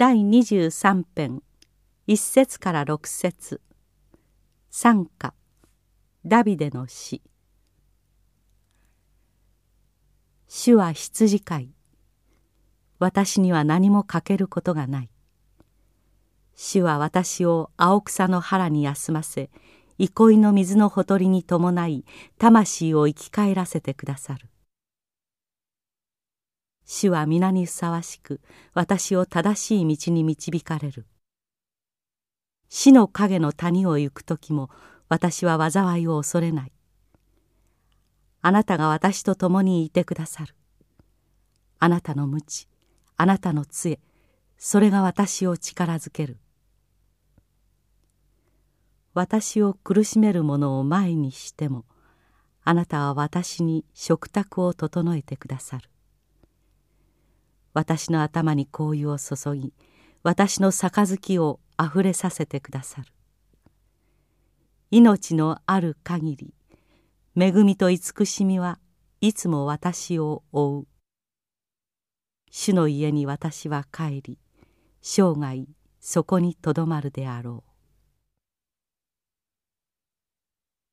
第23編1節から6節。賛歌ダビデの詩主は羊飼い。私には何も欠けることがない。主は私を青草の腹に休ませ憩いの水のほとりに伴い魂を生き返らせてくださる。主は皆にふさわしく私を正しい道に導かれる。死の影の谷を行く時も私は災いを恐れない。あなたが私と共にいてくださる。あなたの無知あなたの杖それが私を力づける。私を苦しめる者を前にしてもあなたは私に食卓を整えてくださる。私の頭に香油を注ぎ私の杯をあふれさせてくださる。命のある限り恵みと慈しみはいつも私を追う。主の家に私は帰り生涯そこにとどまるであろう。